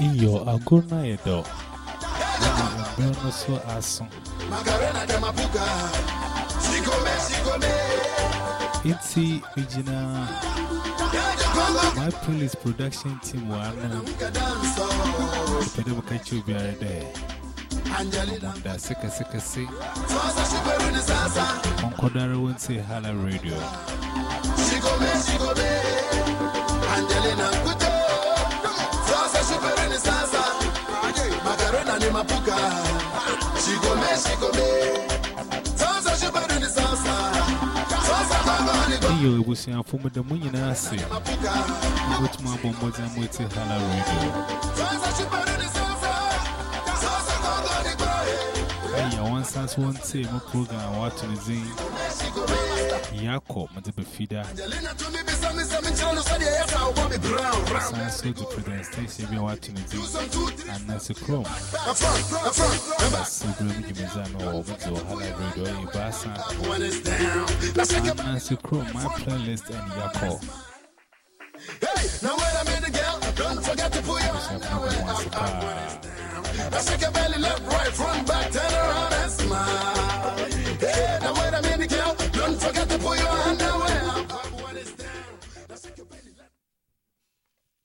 Iyo agona yedo. Mbeno so original my police production team. Dance oh. Pede makachi obi are there. Manda sika si. The won't say hala radio. Angelina kuto. Sasa better the sasa. Macarena ni mapuka. She go me, she go me. Sasa she better the sasa. Sasa kama ni go Iyo ebusia fomu da munyi na ase. mapuka. What my bombozi and wait hala radio. Sasa better the sasa. Sasa kama ni go. Aya one sans one say my program what to the zin. She go me. Yako madiba fida. Angelina to me be some some channel so the I want me brown brown. Sans so the present station be what to the zin. Some two three. And Nancy Chrome. Afront, afront. Remember So Grammy Jimizano or with your hala radio in Bassa. when it's down. Let's take And Nancy Chrome, my playlist and Yako. Hey, now wait a minute, girl. Don't forget to put your number one shake your belly left, right, front, back, turn